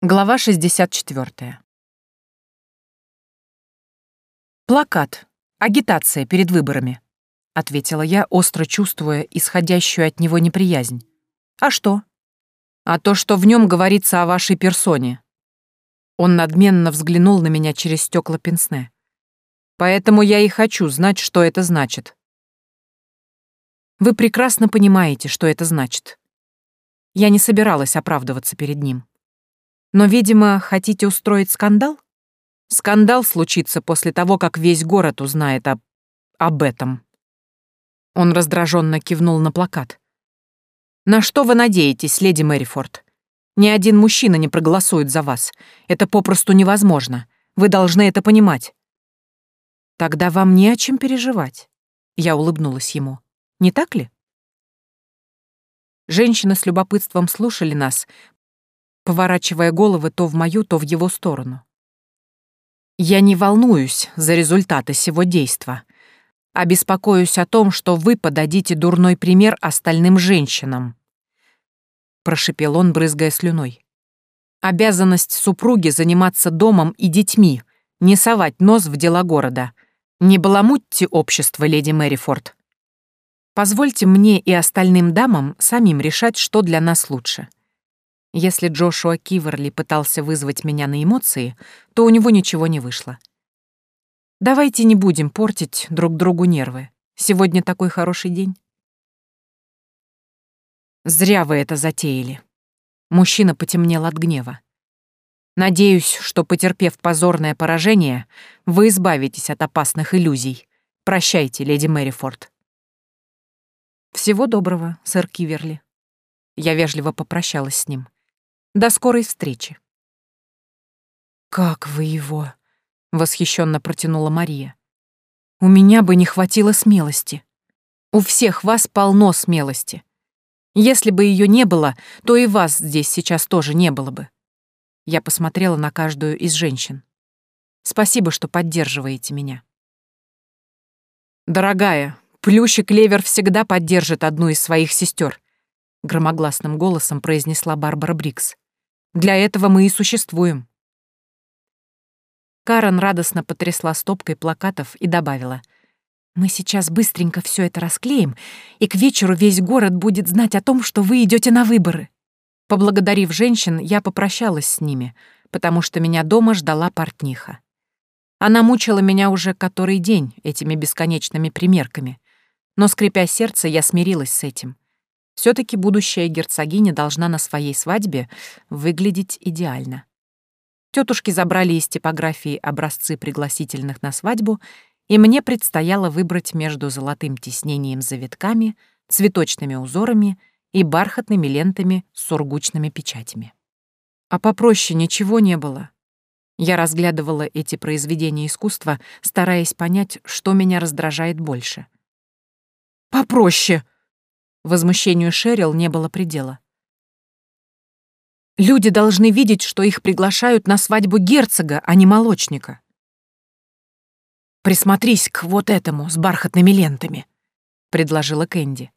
Глава 64. «Плакат. Агитация перед выборами», — ответила я, остро чувствуя исходящую от него неприязнь. «А что?» «А то, что в нем говорится о вашей персоне». Он надменно взглянул на меня через стекла пенсне. «Поэтому я и хочу знать, что это значит». «Вы прекрасно понимаете, что это значит». Я не собиралась оправдываться перед ним. Но, видимо, хотите устроить скандал? Скандал случится после того, как весь город узнает об... об этом. Он раздраженно кивнул на плакат. На что вы надеетесь, леди Мэрифорд? Ни один мужчина не проголосует за вас. Это попросту невозможно. Вы должны это понимать. Тогда вам не о чем переживать. Я улыбнулась ему. Не так ли? Женщины с любопытством слушали нас, поворачивая головы то в мою, то в его сторону. Я не волнуюсь за результаты сего действа, а беспокоюсь о том, что вы подадите дурной пример остальным женщинам. Прошипел он, брызгая слюной. Обязанность супруги заниматься домом и детьми, не совать нос в дела города. Не баламутьте общество, леди Мэрифорд. Позвольте мне и остальным дамам самим решать, что для нас лучше. Если Джошуа Киверли пытался вызвать меня на эмоции, то у него ничего не вышло. Давайте не будем портить друг другу нервы. Сегодня такой хороший день. Зря вы это затеяли. Мужчина потемнел от гнева. Надеюсь, что, потерпев позорное поражение, вы избавитесь от опасных иллюзий. Прощайте, леди Мэрифорд. Всего доброго, сэр Киверли. Я вежливо попрощалась с ним. До скорой встречи. Как вы его? восхищенно протянула Мария. У меня бы не хватило смелости. У всех вас полно смелости. Если бы ее не было, то и вас здесь сейчас тоже не было бы. Я посмотрела на каждую из женщин. Спасибо, что поддерживаете меня. Дорогая, Плющик Левер всегда поддержит одну из своих сестер, громогласным голосом произнесла Барбара Брикс. Для этого мы и существуем. Карен радостно потрясла стопкой плакатов и добавила. «Мы сейчас быстренько все это расклеим, и к вечеру весь город будет знать о том, что вы идете на выборы». Поблагодарив женщин, я попрощалась с ними, потому что меня дома ждала портниха. Она мучила меня уже который день этими бесконечными примерками, но, скрипя сердце, я смирилась с этим — все таки будущая герцогиня должна на своей свадьбе выглядеть идеально. Тетушки забрали из типографии образцы пригласительных на свадьбу, и мне предстояло выбрать между золотым тиснением завитками, цветочными узорами и бархатными лентами с сургучными печатями. А попроще ничего не было. Я разглядывала эти произведения искусства, стараясь понять, что меня раздражает больше. «Попроще!» Возмущению Шерил не было предела. Люди должны видеть, что их приглашают на свадьбу герцога, а не молочника. «Присмотрись к вот этому с бархатными лентами», — предложила Кэнди.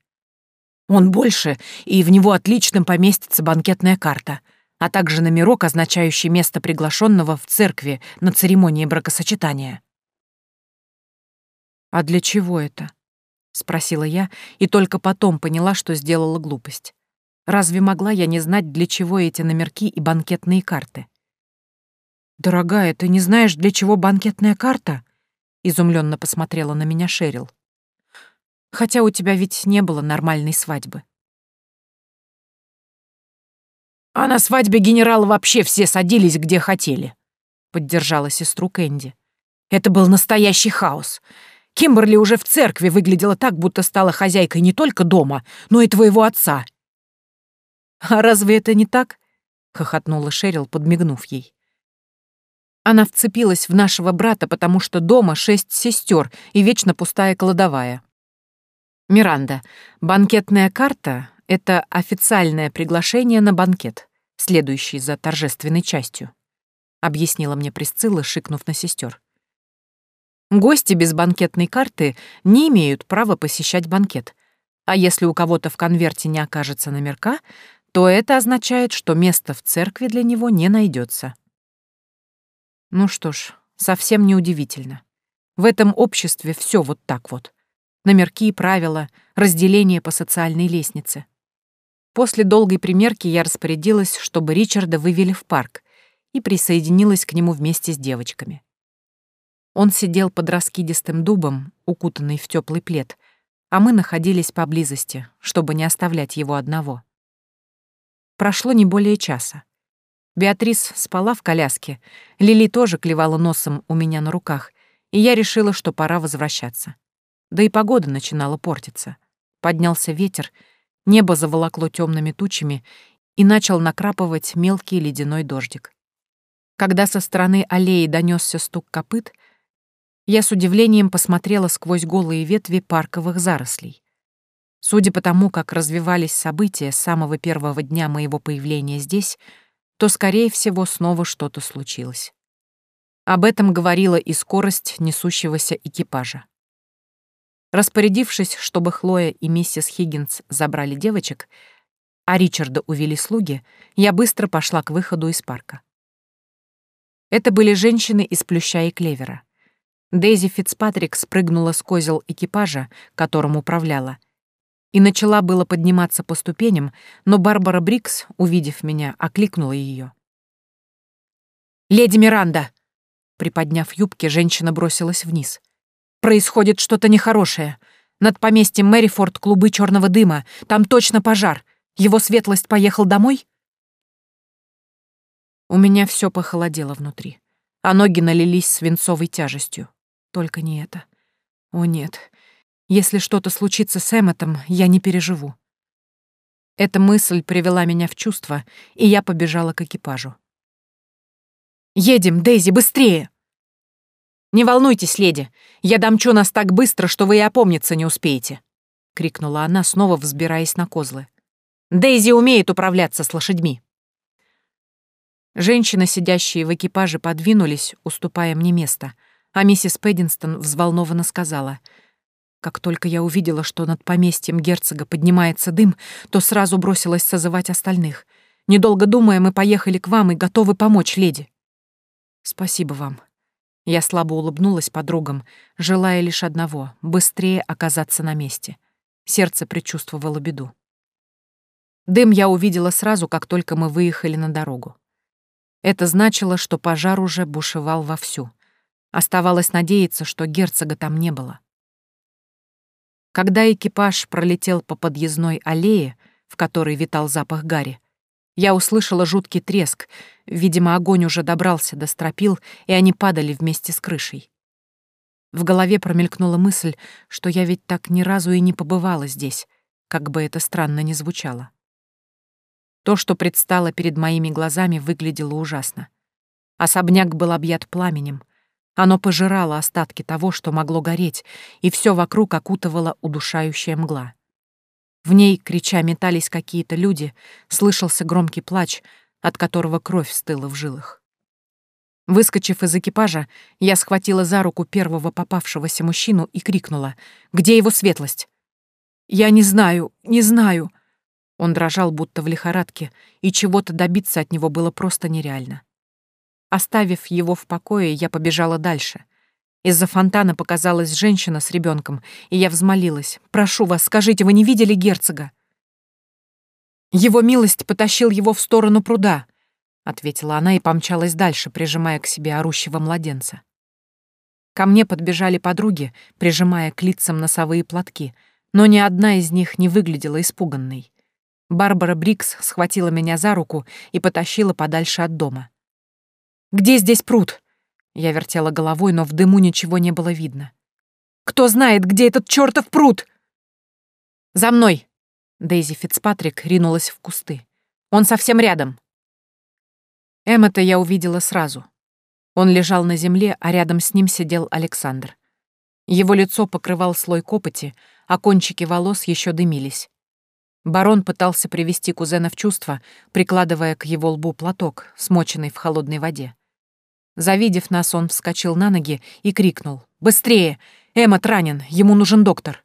«Он больше, и в него отлично поместится банкетная карта, а также номерок, означающий место приглашенного в церкви на церемонии бракосочетания». «А для чего это?» — спросила я, и только потом поняла, что сделала глупость. Разве могла я не знать, для чего эти номерки и банкетные карты? «Дорогая, ты не знаешь, для чего банкетная карта?» — изумленно посмотрела на меня Шерил. «Хотя у тебя ведь не было нормальной свадьбы». «А на свадьбе генерала вообще все садились, где хотели», — поддержала сестру Кэнди. «Это был настоящий хаос. Кимберли уже в церкви выглядела так, будто стала хозяйкой не только дома, но и твоего отца». «А разве это не так?» — хохотнула Шерил, подмигнув ей. Она вцепилась в нашего брата, потому что дома шесть сестер и вечно пустая кладовая. Миранда, банкетная карта — это официальное приглашение на банкет, следующий за торжественной частью, — объяснила мне Присцилла, шикнув на сестер. Гости без банкетной карты не имеют права посещать банкет. А если у кого-то в конверте не окажется номерка, то это означает, что места в церкви для него не найдется. Ну что ж, совсем неудивительно. В этом обществе все вот так вот. Номерки, и правила, разделение по социальной лестнице. После долгой примерки я распорядилась, чтобы Ричарда вывели в парк, и присоединилась к нему вместе с девочками. Он сидел под раскидистым дубом, укутанный в теплый плед, а мы находились поблизости, чтобы не оставлять его одного. Прошло не более часа. Беатрис спала в коляске, Лили тоже клевала носом у меня на руках, и я решила, что пора возвращаться. Да и погода начинала портиться. Поднялся ветер, небо заволокло темными тучами и начал накрапывать мелкий ледяной дождик. Когда со стороны аллеи донесся стук копыт, я с удивлением посмотрела сквозь голые ветви парковых зарослей. Судя по тому, как развивались события с самого первого дня моего появления здесь, то, скорее всего, снова что-то случилось. Об этом говорила и скорость несущегося экипажа. Распорядившись, чтобы Хлоя и миссис Хиггинс забрали девочек, а Ричарда увели слуги, я быстро пошла к выходу из парка. Это были женщины из плюща и клевера. Дейзи Фицпатрик спрыгнула с козел экипажа, которым управляла, и начала было подниматься по ступеням, но Барбара Брикс, увидев меня, окликнула ее. «Леди Миранда!» Приподняв юбки, женщина бросилась вниз. «Происходит что-то нехорошее. Над поместьем Мэрифорд клубы черного дыма. Там точно пожар. Его светлость поехал домой?» У меня все похолодело внутри, а ноги налились свинцовой тяжестью. Только не это. О нет, если что-то случится с Эмметом, я не переживу. Эта мысль привела меня в чувство, и я побежала к экипажу. «Едем, Дейзи, быстрее!» «Не волнуйтесь, леди, я домчу нас так быстро, что вы и опомниться не успеете!» — крикнула она, снова взбираясь на козлы. «Дейзи умеет управляться с лошадьми!» Женщины, сидящие в экипаже, подвинулись, уступая мне место, а миссис Пэддинстон взволнованно сказала — как только я увидела, что над поместьем герцога поднимается дым, то сразу бросилась созывать остальных. Недолго думая, мы поехали к вам и готовы помочь леди. Спасибо вам. Я слабо улыбнулась подругам, желая лишь одного — быстрее оказаться на месте. Сердце предчувствовало беду. Дым я увидела сразу, как только мы выехали на дорогу. Это значило, что пожар уже бушевал вовсю. Оставалось надеяться, что герцога там не было. Когда экипаж пролетел по подъездной аллее, в которой витал запах гари, я услышала жуткий треск. Видимо, огонь уже добрался до стропил, и они падали вместе с крышей. В голове промелькнула мысль, что я ведь так ни разу и не побывала здесь, как бы это странно ни звучало. То, что предстало перед моими глазами, выглядело ужасно. Особняк был объят пламенем, оно пожирало остатки того, что могло гореть, и все вокруг окутывала удушающая мгла. В ней, крича, метались какие-то люди, слышался громкий плач, от которого кровь стыла в жилах. Выскочив из экипажа, я схватила за руку первого попавшегося мужчину и крикнула «Где его светлость?» «Я не знаю, не знаю!» Он дрожал, будто в лихорадке, и чего-то добиться от него было просто нереально. Оставив его в покое, я побежала дальше. Из-за фонтана показалась женщина с ребенком, и я взмолилась. «Прошу вас, скажите, вы не видели герцога?» «Его милость потащил его в сторону пруда», — ответила она и помчалась дальше, прижимая к себе орущего младенца. Ко мне подбежали подруги, прижимая к лицам носовые платки, но ни одна из них не выглядела испуганной. Барбара Брикс схватила меня за руку и потащила подальше от дома. Где здесь пруд?» Я вертела головой, но в дыму ничего не было видно. «Кто знает, где этот чертов пруд?» «За мной!» Дейзи Фицпатрик ринулась в кусты. «Он совсем рядом!» Эммета я увидела сразу. Он лежал на земле, а рядом с ним сидел Александр. Его лицо покрывал слой копоти, а кончики волос еще дымились. Барон пытался привести кузена в чувство, прикладывая к его лбу платок, смоченный в холодной воде. Завидев нас, он вскочил на ноги и крикнул. «Быстрее! Эммот ранен, ему нужен доктор!»